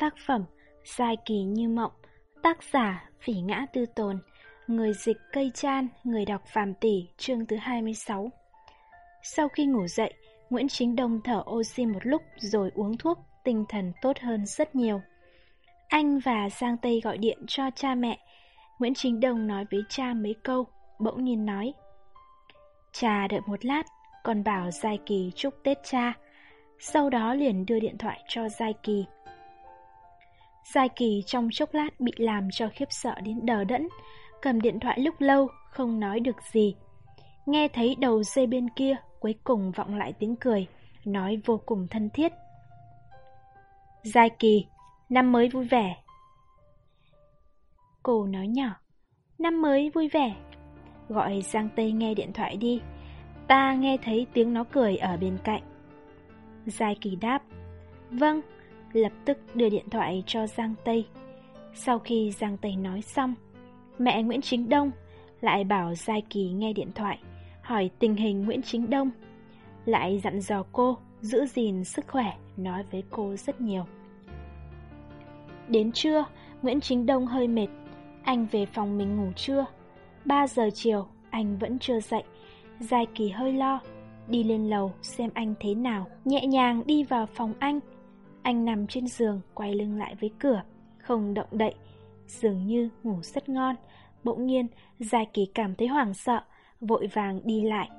Tác phẩm Giai kỳ như mộng, Tác giả Phỉ ngã tư tồn, Người dịch cây chan, Người đọc phàm tỷ, chương thứ 26 Sau khi ngủ dậy, Nguyễn Chính Đông thở oxy một lúc Rồi uống thuốc, Tinh thần tốt hơn rất nhiều. Anh và Giang Tây gọi điện cho cha mẹ. Nguyễn Chính Đông nói với cha mấy câu, Bỗng nhiên nói, Cha đợi một lát Còn bảo Giai Kỳ chúc Tết cha. Sau đó liền đưa điện thoại cho Giai Kỳ. Giai Kỳ trong chốc lát bị làm cho khiếp sợ đến đờ đẫn, cầm điện thoại lúc lâu, không nói được gì. Nghe thấy đầu dây bên kia, cuối cùng vọng lại tiếng cười, nói vô cùng thân thiết. Giai Kỳ, năm mới vui vẻ. Cô nói nhỏ, năm mới vui vẻ. Gọi Giang Tây nghe điện thoại đi, ta nghe thấy tiếng nó cười ở bên cạnh. Giai Kỳ đáp, vâng lập tức đưa điện thoại cho Giang Tây. Sau khi Giang Tây nói xong, mẹ Nguyễn Chính Đông lại bảo Giai Kỳ nghe điện thoại, hỏi tình hình Nguyễn Chính Đông. Lại dặn dò cô giữ gìn sức khỏe, nói với cô rất nhiều. Đến trưa, Nguyễn Chính Đông hơi mệt, anh về phòng mình ngủ trưa. 3 giờ chiều, anh vẫn chưa dậy, Giai Kỳ hơi lo, đi lên lầu xem anh thế nào, nhẹ nhàng đi vào phòng anh, anh nằm trên giường, quay lưng lại với cửa, không động đậy, dường như ngủ rất ngon. Bỗng nhiên, Giai Kỳ cảm thấy hoảng sợ, vội vàng đi lại.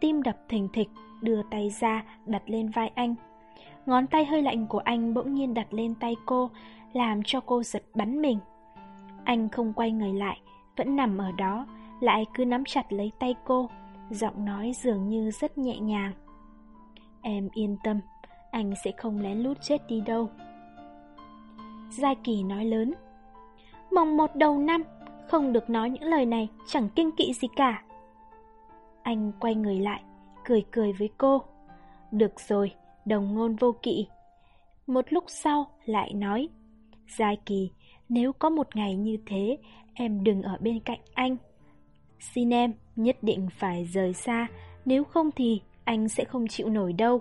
Tim đập thình thịch, đưa tay ra, đặt lên vai anh. Ngón tay hơi lạnh của anh bỗng nhiên đặt lên tay cô, làm cho cô giật bắn mình. Anh không quay người lại, vẫn nằm ở đó, lại cứ nắm chặt lấy tay cô, giọng nói dường như rất nhẹ nhàng. Em yên tâm, anh sẽ không lén lút chết đi đâu. Giai Kỳ nói lớn. Mồng một đầu năm, không được nói những lời này, chẳng kinh kỵ gì cả. Anh quay người lại, cười cười với cô. Được rồi, đồng ngôn vô kỵ. Một lúc sau lại nói, Giai Kỳ, nếu có một ngày như thế, em đừng ở bên cạnh anh. Xin em, nhất định phải rời xa, nếu không thì anh sẽ không chịu nổi đâu.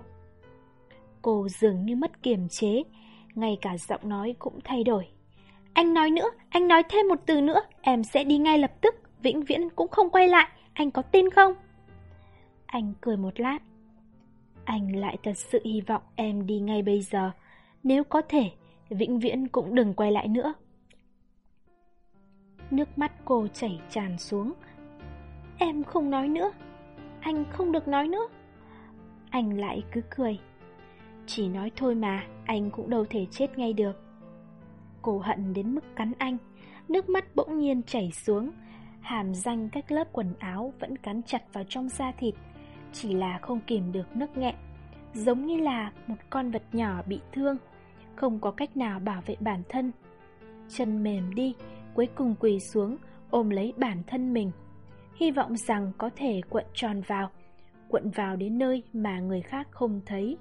Cô dường như mất kiềm chế, ngay cả giọng nói cũng thay đổi. Anh nói nữa, anh nói thêm một từ nữa, em sẽ đi ngay lập tức, vĩnh viễn cũng không quay lại, anh có tin không? Anh cười một lát. Anh lại thật sự hy vọng em đi ngay bây giờ, nếu có thể, vĩnh viễn cũng đừng quay lại nữa. Nước mắt cô chảy tràn xuống. Em không nói nữa, anh không được nói nữa. Anh lại cứ cười. Chỉ nói thôi mà, anh cũng đâu thể chết ngay được. Cô hận đến mức cắn anh, nước mắt bỗng nhiên chảy xuống, hàm răng cách lớp quần áo vẫn cắn chặt vào trong da thịt, chỉ là không kìm được nước nghẹn, giống như là một con vật nhỏ bị thương, không có cách nào bảo vệ bản thân. Chân mềm đi, cuối cùng quỳ xuống, ôm lấy bản thân mình, hy vọng rằng có thể cuộn tròn vào, cuộn vào đến nơi mà người khác không thấy.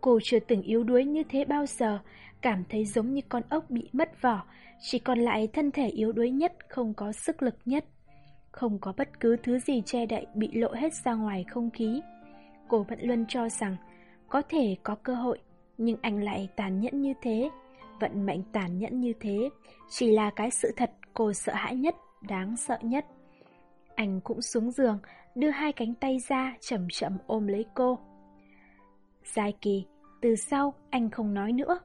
Cô chưa từng yếu đuối như thế bao giờ, cảm thấy giống như con ốc bị mất vỏ, chỉ còn lại thân thể yếu đuối nhất, không có sức lực nhất. Không có bất cứ thứ gì che đậy bị lộ hết ra ngoài không khí. Cô vẫn luôn cho rằng có thể có cơ hội, nhưng anh lại tàn nhẫn như thế. Vận mệnh tàn nhẫn như thế, chỉ là cái sự thật cô sợ hãi nhất, đáng sợ nhất. Anh cũng xuống giường, đưa hai cánh tay ra chậm chậm ôm lấy cô. Giai kỳ, từ sau anh không nói nữa.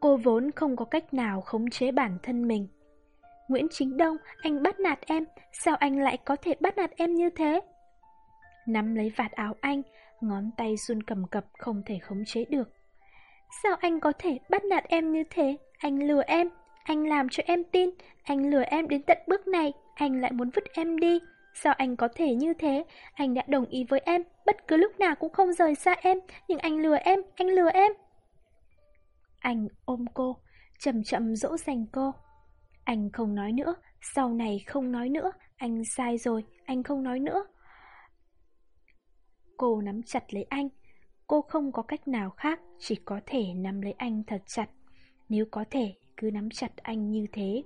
Cô vốn không có cách nào khống chế bản thân mình. Nguyễn Chính Đông, anh bắt nạt em, sao anh lại có thể bắt nạt em như thế? Nắm lấy vạt áo anh, ngón tay run cầm cập không thể khống chế được. Sao anh có thể bắt nạt em như thế? Anh lừa em, anh làm cho em tin, anh lừa em đến tận bước này, anh lại muốn vứt em đi. Sao anh có thể như thế? Anh đã đồng ý với em, bất cứ lúc nào cũng không rời xa em, nhưng anh lừa em, anh lừa em. Anh ôm cô, chậm chậm dỗ dành cô. Anh không nói nữa, sau này không nói nữa, anh sai rồi, anh không nói nữa. Cô nắm chặt lấy anh, cô không có cách nào khác, chỉ có thể nắm lấy anh thật chặt. Nếu có thể, cứ nắm chặt anh như thế.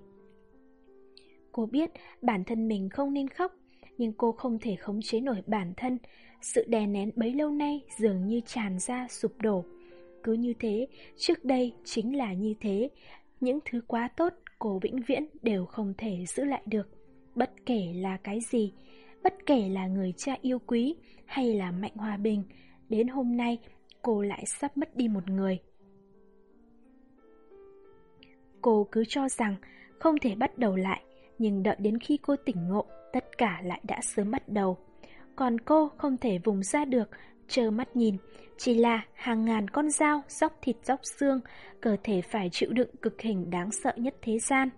Cô biết bản thân mình không nên khóc, nhưng cô không thể khống chế nổi bản thân. Sự đè nén bấy lâu nay dường như tràn ra sụp đổ. cứ như thế, trước đây chính là như thế. Những thứ quá tốt, cô vĩnh viễn đều không thể giữ lại được. Bất kể là cái gì, bất kể là người cha yêu quý hay là Mạnh Hòa Bình, đến hôm nay cô lại sắp mất đi một người. Cô cứ cho rằng không thể bắt đầu lại, nhưng đợi đến khi cô tỉnh ngộ, tất cả lại đã sớm bắt đầu. Còn cô không thể vùng ra được, trơ mắt nhìn, chỉ là hàng ngàn con dao dóc thịt dóc xương, cơ thể phải chịu đựng cực hình đáng sợ nhất thế gian.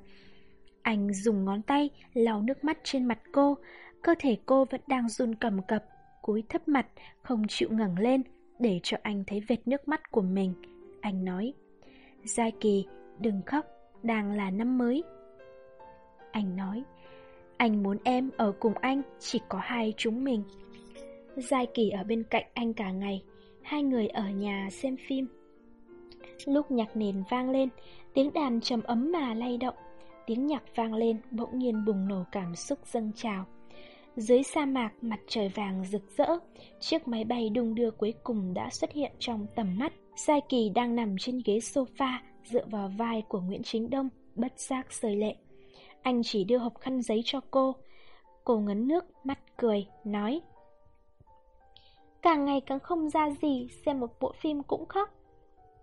Anh dùng ngón tay lau nước mắt trên mặt cô, cơ thể cô vẫn đang run cầm cập, cúi thấp mặt, không chịu ngẩng lên, để cho anh thấy vệt nước mắt của mình. Anh nói, Giai Kỳ, đừng khóc, đang là năm mới. Anh nói, anh muốn em ở cùng anh, chỉ có hai chúng mình. Giai Kỳ ở bên cạnh anh cả ngày, hai người ở nhà xem phim. Lúc nhạc nền vang lên, tiếng đàn trầm ấm mà lay động, tiếng nhạc vang lên bỗng nhiên bùng nổ cảm xúc dâng trào. Dưới sa mạc mặt trời vàng rực rỡ, chiếc máy bay đung đưa cuối cùng đã xuất hiện trong tầm mắt. Giai Kỳ đang nằm trên ghế sofa, dựa vào vai của Nguyễn Chính Đông, bất giác rơi lệ. Anh chỉ đưa hộp khăn giấy cho cô. Cô ngấn nước, mắt cười, nói Càng ngày càng không ra gì, xem một bộ phim cũng khóc.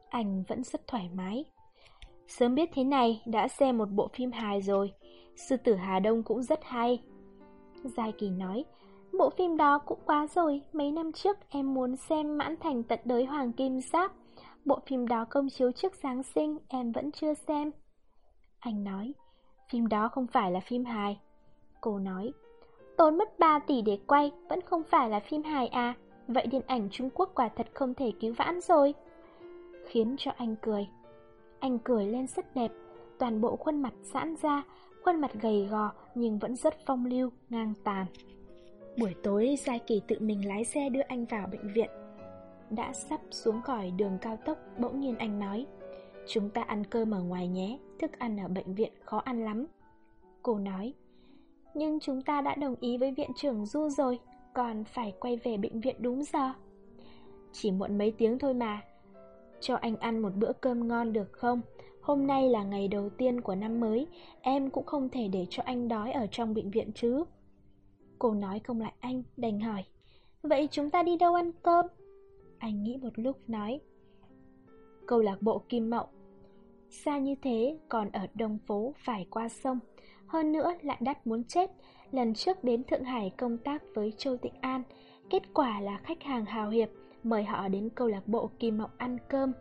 Anh vẫn rất thoải mái. Sớm biết thế này, đã xem một bộ phim hài rồi. Sư tử Hà Đông cũng rất hay. Giai Kỳ nói, bộ phim đó cũng quá rồi, mấy năm trước em muốn xem mãn thành tận đới Hoàng Kim Giáp. Bộ phim đó công chiếu trước Giáng sinh, em vẫn chưa xem. Anh nói, phim đó không phải là phim hài. Cô nói, tốn mất 3 tỷ để quay, vẫn không phải là phim hài à, vậy điện ảnh Trung Quốc quả thật không thể cứu vãn rồi. Khiến cho anh cười. Anh cười lên rất đẹp, toàn bộ khuôn mặt giãn ra, khuôn mặt gầy gò nhưng vẫn rất phong lưu, ngang tàn. Buổi tối, Giai Kỳ tự mình lái xe đưa anh vào bệnh viện. Đã sắp xuống khỏi đường cao tốc, bỗng nhiên anh nói Chúng ta ăn cơm ở ngoài nhé, thức ăn ở bệnh viện khó ăn lắm. Cô nói Nhưng chúng ta đã đồng ý với viện trưởng Du rồi, còn phải quay về bệnh viện đúng giờ. Chỉ muộn mấy tiếng thôi mà. Cho anh ăn một bữa cơm ngon được không? Hôm nay là ngày đầu tiên của năm mới, em cũng không thể để cho anh đói ở trong bệnh viện chứ. Cô nói không lại anh, đành hỏi. Vậy chúng ta đi đâu ăn cơm? Anh nghĩ một lúc nói. Câu lạc bộ Kim Mậu. Xa như thế, còn ở Đông Phố phải qua sông. Hơn nữa lại đắt muốn chết. Lần trước đến Thượng Hải công tác với Châu Tịnh An, kết quả là khách hàng hào hiệp mời họ đến câu lạc bộ Kim Mộng ăn cơm.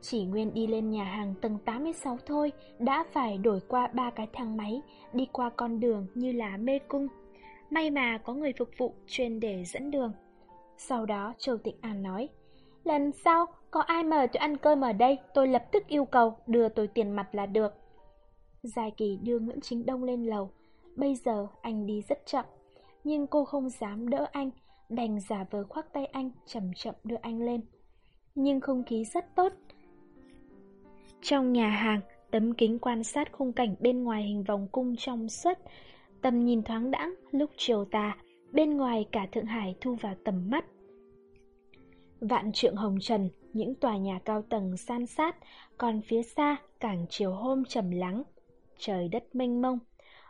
Chỉ nguyên đi lên nhà hàng tầng 86 thôi, đã phải đổi qua ba cái thang máy, đi qua con đường như là mê cung. May mà có người phục vụ chuyên để dẫn đường. Sau đó Châu Tịnh An nói, lần sau có ai mời tôi ăn cơm ở đây, tôi lập tức yêu cầu đưa tôi tiền mặt là được. Giai Kỳ đưa Nguyễn Chính Đông lên lầu, bây giờ anh đi rất chậm, nhưng cô không dám đỡ anh, đành giả vờ khoác tay anh, chậm chậm đưa anh lên. Nhưng không khí rất tốt, trong nhà hàng, tấm kính quan sát khung cảnh bên ngoài hình vòng cung trong suốt, tầm nhìn thoáng đãng lúc chiều tà, bên ngoài cả Thượng Hải thu vào tầm mắt. Vạn trượng hồng trần, những tòa nhà cao tầng san sát, còn phía xa cảng chiều hôm trầm lắng. Trời đất mênh mông,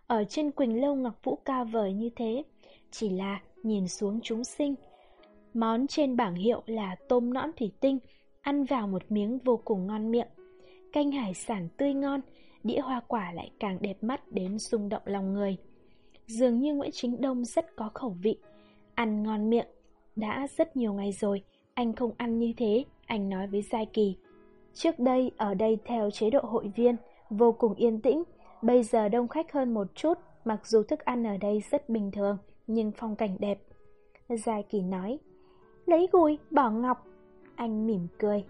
ở trên Quỳnh Lâu Ngọc Vũ cao vời như thế, chỉ là nhìn xuống chúng sinh. Món trên bảng hiệu là tôm nõn thủy tinh, ăn vào một miếng vô cùng ngon miệng canh hải sản tươi ngon, đĩa hoa quả lại càng đẹp mắt đến rung động lòng người. Dường như Nguyễn Chính Đông rất có khẩu vị, ăn ngon miệng. Đã rất nhiều ngày rồi, anh không ăn như thế, anh nói với Giai Kỳ. Trước đây, ở đây theo chế độ hội viên, vô cùng yên tĩnh, bây giờ đông khách hơn một chút, mặc dù thức ăn ở đây rất bình thường, nhưng phong cảnh đẹp. Giai Kỳ nói, lấy gùi, bỏ ngọc. Anh mỉm cười,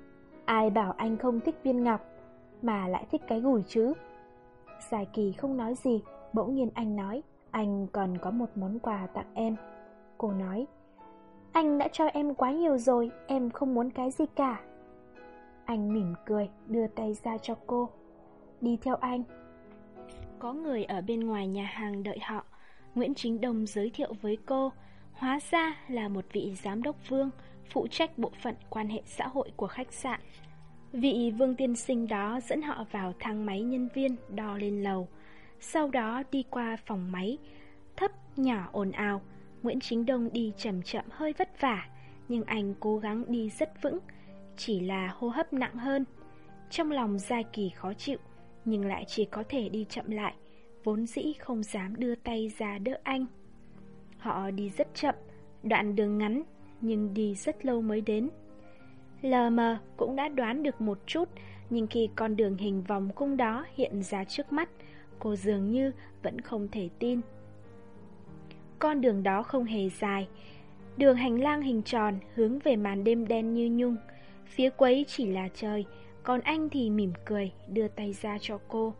ai bảo anh không thích viên ngọc, mà lại thích cái gùi chứ. Giai kỳ không nói gì, bỗng nhiên anh nói, anh còn có một món quà tặng em. Cô nói, anh đã cho em quá nhiều rồi, em không muốn cái gì cả. Anh mỉm cười, đưa tay ra cho cô. Đi theo anh. Có người ở bên ngoài nhà hàng đợi họ. Nguyễn Chính Đông giới thiệu với cô, hóa ra là một vị giám đốc vương, phụ trách bộ phận quan hệ xã hội của khách sạn. Vị vương tiên sinh đó dẫn họ vào thang máy nhân viên đo lên lầu Sau đó đi qua phòng máy Thấp, nhỏ, ồn ào Nguyễn Chính Đông đi chậm chậm hơi vất vả, Nhưng anh cố gắng đi rất vững, Chỉ là hô hấp nặng hơn. Trong lòng Giai Kỳ khó chịu, Nhưng lại chỉ có thể đi chậm lại, Vốn dĩ không dám đưa tay ra đỡ anh. Họ đi rất chậm, Đoạn đường ngắn, Nhưng đi rất lâu mới đến. Lờ mờ cũng đã đoán được một chút, Nhưng khi con đường hình vòng cung đó hiện ra trước mắt, Cô dường như vẫn không thể tin. Con đường đó không hề dài. Đường hành lang hình tròn hướng về màn đêm đen như nhung. Phía quấy chỉ là trời, Còn anh thì mỉm cười, đưa tay ra cho cô.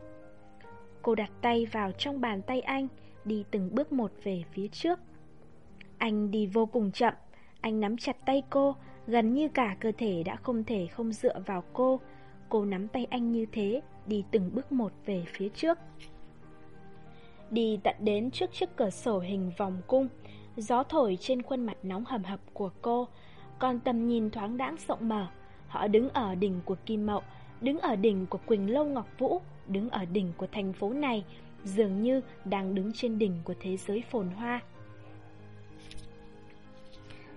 Cô đặt tay vào trong bàn tay anh, Đi từng bước một về phía trước. Anh đi vô cùng chậm, Anh nắm chặt tay cô, Gần như cả cơ thể đã không thể không dựa vào cô. Cô nắm tay anh như thế, Đi từng bước một về phía trước. Đi tận đến trước chiếc cửa sổ hình vòng cung. Gió thổi trên khuôn mặt nóng hầm hập của cô Còn tầm nhìn thoáng đãng rộng mở. Họ đứng ở đỉnh của Kim Mậu Đứng ở đỉnh của Quỳnh Lâu Ngọc Vũ Đứng ở đỉnh của thành phố này Dường như đang đứng trên đỉnh của thế giới phồn hoa.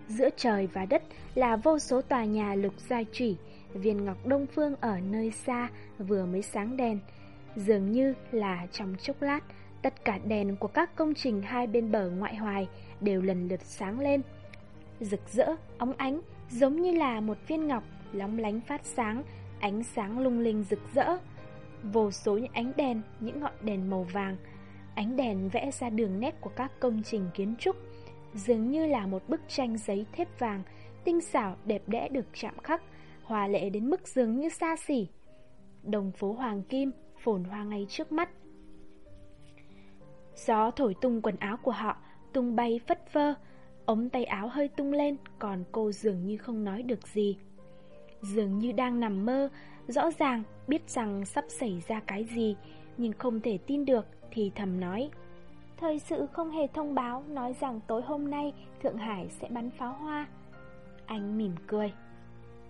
Giữa trời và đất là vô số tòa nhà lục giai trỉ, viên ngọc đông phương ở nơi xa vừa mới sáng đèn. Dường như là trong chốc lát, tất cả đèn của các công trình hai bên bờ ngoại hoài đều lần lượt sáng lên. Rực rỡ, óng ánh, giống như là một viên ngọc lóng lánh phát sáng, ánh sáng lung linh rực rỡ. Vô số những ánh đèn, những ngọn đèn màu vàng, ánh đèn vẽ ra đường nét của các công trình kiến trúc, dường như là một bức tranh giấy thép vàng, tinh xảo đẹp đẽ được chạm khắc, hòa lệ đến mức dường như xa xỉ. Đồng phố Hoàng Kim phồn hoa ngay trước mắt. Gió thổi tung quần áo của họ, tung bay phất phơ, ống tay áo hơi tung lên, còn cô dường như không nói được gì. Dường như đang nằm mơ, rõ ràng biết rằng sắp xảy ra cái gì, nhưng không thể tin được thì thầm nói. Thời sự không hề thông báo nói rằng tối hôm nay Thượng Hải sẽ bắn pháo hoa. Anh mỉm cười.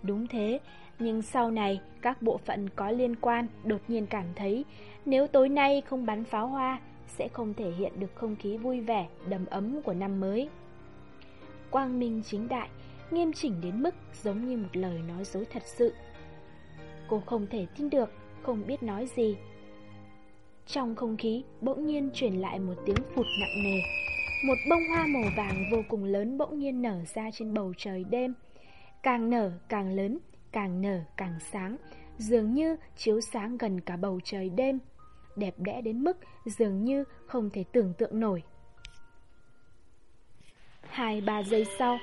Đúng thế, nhưng sau này các bộ phận có liên quan đột nhiên cảm thấy nếu tối nay không bắn pháo hoa sẽ không thể hiện được không khí vui vẻ, đầm ấm của năm mới. Quang minh chính đại, nghiêm chỉnh đến mức giống như một lời nói dối thật sự. Cô không thể tin được, không biết nói gì, trong không khí bỗng nhiên truyền lại một tiếng phụt nặng nề Một bông hoa màu vàng vô cùng lớn bỗng nhiên nở ra trên bầu trời đêm Càng nở càng lớn, càng nở càng sáng Dường như chiếu sáng gần cả bầu trời đêm Đẹp đẽ đến mức dường như không thể tưởng tượng nổi. Hai ba giây sau,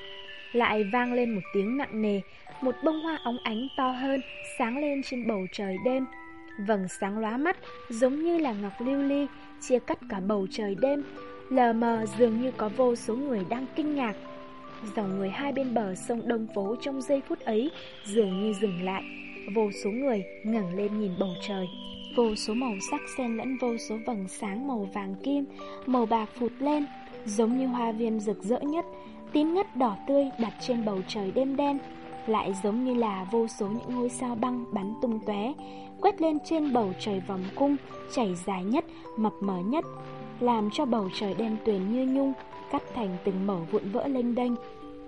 Lại vang lên một tiếng nặng nề, Một bông hoa óng ánh to hơn Sáng lên trên bầu trời đêm. Vầng sáng lóa mắt giống như là ngọc lưu ly, chia cắt cả bầu trời đêm. Lờ mờ dường như có vô số người đang kinh ngạc. Dòng người hai bên bờ sông Đông Phố trong giây phút ấy dường như dừng lại. Vô số người ngẩng lên nhìn bầu trời. Vô số màu sắc xen lẫn vô số vầng sáng màu vàng kim Màu bạc phụt lên Giống như hoa viên rực rỡ nhất Tím ngắt đỏ tươi đặt trên bầu trời đêm đen Lại giống như là vô số những ngôi sao băng bắn tung tóe quét lên trên bầu trời vòng cung, chảy dài nhất, mập mờ nhất, làm cho bầu trời đen tuyền như nhung, cắt thành từng mẩu vụn vỡ lênh đênh.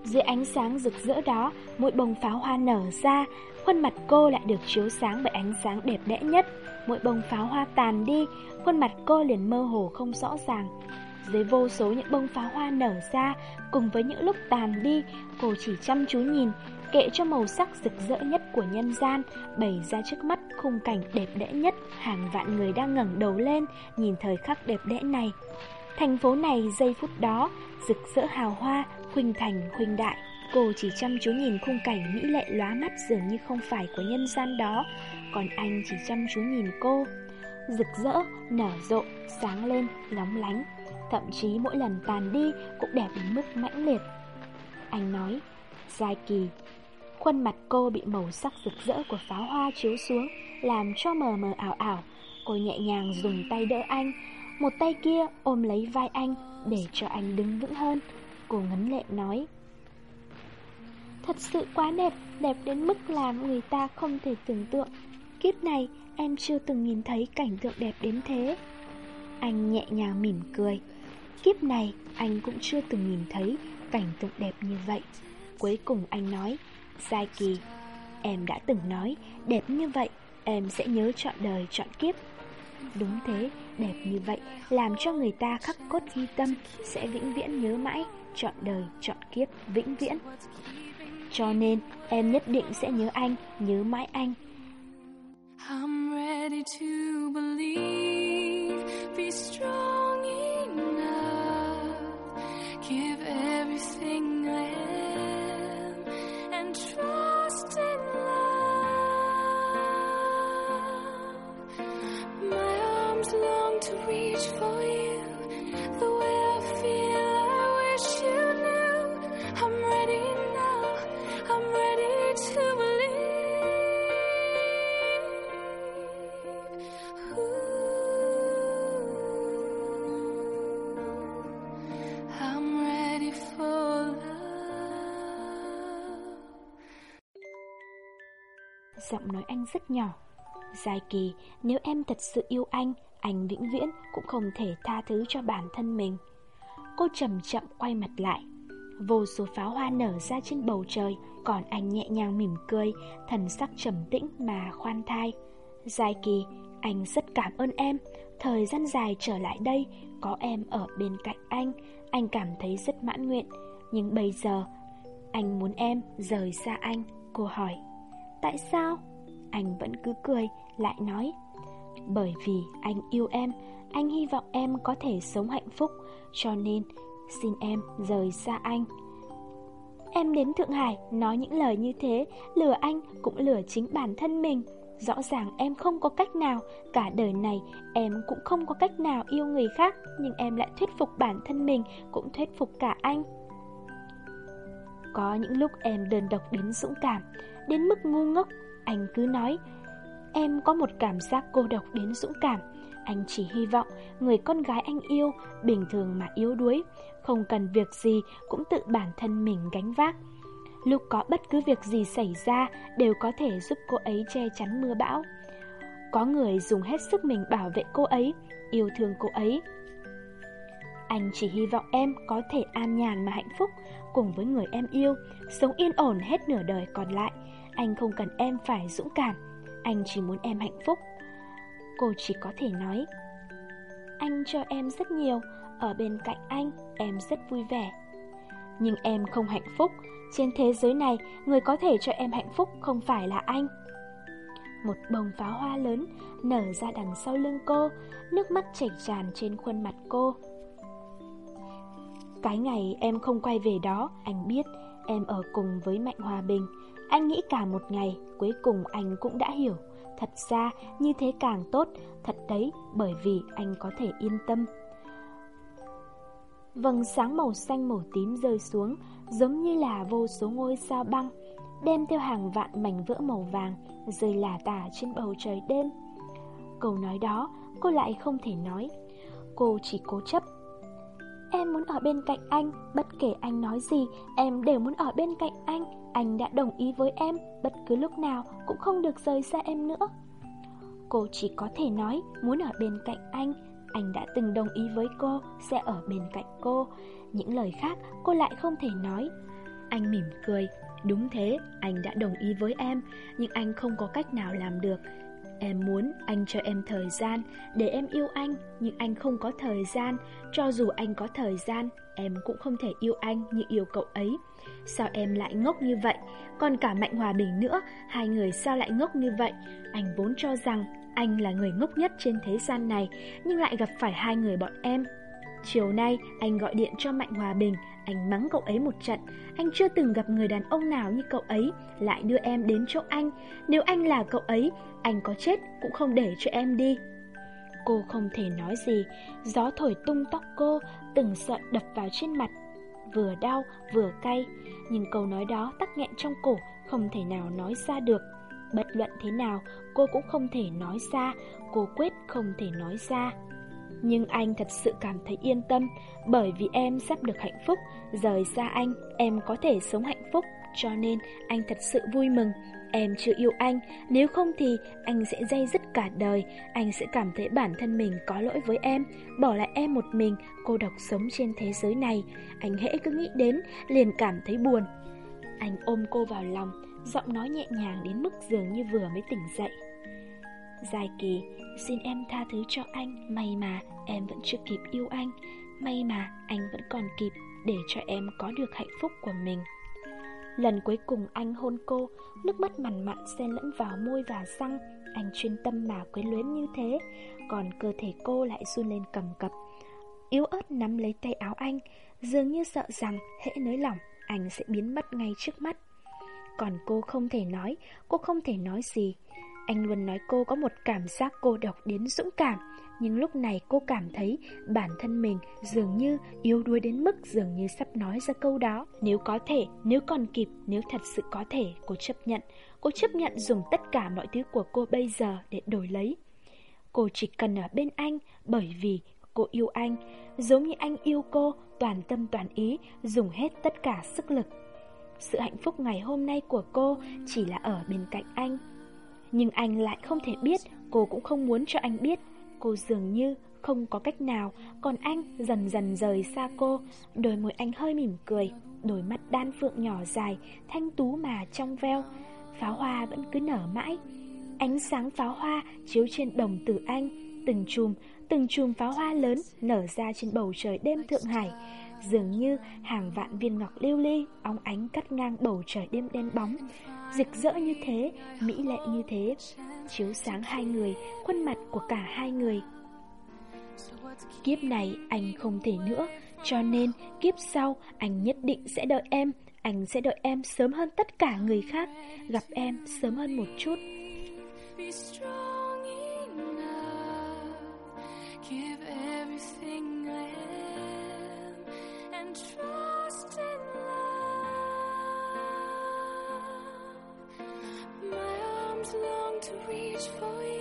Dưới ánh sáng rực rỡ đó, mỗi bông pháo hoa nở ra, khuôn mặt cô lại được chiếu sáng bởi ánh sáng đẹp đẽ nhất. Mỗi bông pháo hoa tàn đi, khuôn mặt cô liền mơ hồ không rõ ràng. Dưới vô số những bông pháo hoa nở ra, cùng với những lúc tàn đi, cô chỉ chăm chú nhìn, kệ cho màu sắc rực rỡ nhất của nhân gian bày ra trước mắt khung cảnh đẹp đẽ nhất hàng vạn người đang ngẩng đầu lên nhìn thời khắc đẹp đẽ này. Thành phố này giây phút đó rực rỡ hào hoa khuynh thành khuynh đại. Cô chỉ chăm chú nhìn khung cảnh mỹ lệ lóa mắt dường như không phải của nhân gian đó còn anh chỉ chăm chú nhìn cô. Rực rỡ nở rộ sáng lên lóng lánh. Thậm chí mỗi lần tàn đi cũng đẹp đến mức mãnh liệt. Anh nói Giai Kỳ Khuôn mặt cô bị màu sắc rực rỡ của pháo hoa chiếu xuống Làm cho mờ mờ ảo ảo. Cô nhẹ nhàng dùng tay đỡ anh Một tay kia ôm lấy vai anh Để cho anh đứng vững hơn. Cô ngấn lệ nói thật sự quá đẹp, đẹp đến mức làm người ta không thể tưởng tượng. Kiếp này, em chưa từng nhìn thấy cảnh tượng đẹp đến thế. Anh nhẹ nhàng mỉm cười. Kiếp này, anh cũng chưa từng nhìn thấy cảnh tượng đẹp như vậy. Cuối cùng anh nói, Sai Kỳ, em đã từng nói, đẹp như vậy, em sẽ nhớ trọn đời trọn kiếp. Đúng thế, đẹp như vậy, làm cho người ta khắc cốt ghi tâm, sẽ vĩnh viễn nhớ mãi, trọn đời, trọn kiếp, vĩnh viễn. Cho nên, em nhất định sẽ nhớ anh, nhớ mãi anh. I'm ready to believe, be strong enough, give everything I am, and trust Giọng nói anh rất nhỏ. Dài kỳ, nếu em thật sự yêu anh Anh vĩnh viễn cũng không thể tha thứ cho bản thân mình. Cô chậm chậm quay mặt lại. Vô số pháo hoa nở ra trên bầu trời Còn anh nhẹ nhàng mỉm cười Thần sắc trầm tĩnh mà khoan thai. Dài kỳ, anh rất cảm ơn em. Thời gian dài trở lại đây Có em ở bên cạnh anh Anh cảm thấy rất mãn nguyện. Nhưng bây giờ Anh muốn em rời xa anh Cô hỏi. Tại sao? Anh vẫn cứ cười, lại nói Bởi vì anh yêu em Anh hy vọng em có thể sống hạnh phúc Cho nên xin em rời xa anh. Em đến Thượng Hải nói những lời như thế Lừa anh cũng lừa chính bản thân mình. Rõ ràng em không có cách nào Cả đời này em cũng không có cách nào yêu người khác Nhưng em lại thuyết phục bản thân mình Cũng thuyết phục cả anh. Có những lúc em đơn độc đến dũng cảm Đến mức ngu ngốc. Anh cứ nói, Em có một cảm giác cô độc đến dũng cảm. Anh chỉ hy vọng người con gái anh yêu, Bình thường mà yếu đuối, Không cần việc gì cũng tự bản thân mình gánh vác. Lúc có bất cứ việc gì xảy ra, Đều có thể giúp cô ấy che chắn mưa bão. Có người dùng hết sức mình bảo vệ cô ấy, Yêu thương cô ấy. Anh chỉ hy vọng em có thể an nhàn mà hạnh phúc, Cùng với người em yêu, Sống yên ổn hết nửa đời còn lại. Anh không cần em phải dũng cảm, Anh chỉ muốn em hạnh phúc. Cô chỉ có thể nói, Anh cho em rất nhiều, Ở bên cạnh anh em rất vui vẻ. Nhưng em không hạnh phúc. Trên thế giới này, Người có thể cho em hạnh phúc không phải là anh. Một bông pháo hoa lớn Nở ra đằng sau lưng cô, Nước mắt chảy tràn trên khuôn mặt cô. Cái ngày em không quay về đó, Anh biết, em ở cùng với Mạnh Hòa Bình. Anh nghĩ cả một ngày, Cuối cùng anh cũng đã hiểu. Thật ra, như thế càng tốt. Thật đấy, bởi vì anh có thể yên tâm. Vầng sáng màu xanh màu tím rơi xuống, Giống như là vô số ngôi sao băng, Đem theo hàng vạn mảnh vỡ màu vàng, Rơi lả tả trên bầu trời đêm. Câu nói đó, cô lại không thể nói. Cô chỉ cố chấp Em muốn ở bên cạnh anh Bất kể anh nói gì Em đều muốn ở bên cạnh anh. Anh đã đồng ý với em Bất cứ lúc nào cũng không được rời xa em nữa. Cô chỉ có thể nói Muốn ở bên cạnh anh. Anh đã từng đồng ý với cô Sẽ ở bên cạnh cô. Những lời khác cô lại không thể nói. Anh mỉm cười Đúng thế, anh đã đồng ý với em Nhưng anh không có cách nào làm được. Em muốn anh cho em thời gian để em yêu anh, nhưng anh không có thời gian. Cho dù anh có thời gian, em cũng không thể yêu anh như yêu cậu ấy. Sao em lại ngốc như vậy? Còn cả Mạnh Hòa Bình nữa, hai người sao lại ngốc như vậy? Anh vốn cho rằng anh là người ngốc nhất trên thế gian này, nhưng lại gặp phải hai người bọn em. Chiều nay, anh gọi điện cho Mạnh Hòa Bình, anh mắng cậu ấy một trận. Anh chưa từng gặp người đàn ông nào như cậu ấy, lại đưa em đến chỗ anh. Nếu anh là cậu ấy, anh có chết cũng không để cho em đi. Cô không thể nói gì, gió thổi tung tóc cô, từng sợi đập vào trên mặt. Vừa đau, vừa cay, nhưng câu nói đó tắc nghẹn trong cổ, không thể nào nói ra được. Bất luận thế nào, cô cũng không thể nói ra, cô quyết không thể nói ra. Nhưng anh thật sự cảm thấy yên tâm Bởi vì em sắp được hạnh phúc Rời xa anh Em có thể sống hạnh phúc Cho nên anh thật sự vui mừng Em chưa yêu anh, nếu không thì anh sẽ dây dứt cả đời, anh sẽ cảm thấy bản thân mình có lỗi với em, bỏ lại em một mình, cô độc sống trên thế giới này. Anh hễ cứ nghĩ đến, liền cảm thấy buồn. Anh ôm cô vào lòng, giọng nói nhẹ nhàng đến mức dường như vừa mới tỉnh dậy. Dài kỳ, xin em tha thứ cho anh, may mà em vẫn chưa kịp yêu anh, may mà anh vẫn còn kịp để cho em có được hạnh phúc của mình. Lần cuối cùng anh hôn cô, nước mắt mặn mặn xen lẫn vào môi và răng, anh chuyên tâm mà quyến luyến như thế, còn cơ thể cô lại run lên cầm cập. Yếu ớt nắm lấy tay áo anh, dường như sợ rằng hễ nới lỏng, anh sẽ biến mất ngay trước mắt. Còn cô không thể nói, cô không thể nói gì. Anh luôn nói cô có một cảm giác cô độc đến dũng cảm, nhưng lúc này cô cảm thấy bản thân mình dường như yếu đuối đến mức dường như sắp nói ra câu đó. Nếu có thể, nếu còn kịp, nếu thật sự có thể, cô chấp nhận. Cô chấp nhận dùng tất cả mọi thứ của cô bây giờ để đổi lấy. Cô chỉ cần ở bên anh bởi vì cô yêu anh, giống như anh yêu cô, toàn tâm toàn ý, dùng hết tất cả sức lực. Sự hạnh phúc ngày hôm nay của cô chỉ là ở bên cạnh anh. Nhưng anh lại không thể biết, cô cũng không muốn cho anh biết Cô dường như không có cách nào, còn anh dần dần rời xa cô, đôi môi anh hơi mỉm cười, đôi mắt đan phượng nhỏ dài, thanh tú mà trong veo. Pháo hoa vẫn cứ nở mãi. Ánh sáng pháo hoa chiếu trên đồng tử anh, từng chùm, từng chùm pháo hoa lớn nở ra trên bầu trời đêm Thượng Hải. Dường như hàng vạn viên ngọc lưu ly, óng ánh cắt ngang bầu trời đêm đen bóng. Rực rỡ như thế, mỹ lệ như thế, chiếu sáng hai người, khuôn mặt của cả hai người. Kiếp này anh không thể nữa, cho nên kiếp sau anh nhất định sẽ đợi em, anh sẽ đợi em sớm hơn tất cả người khác, gặp em sớm hơn một chút. To reach for you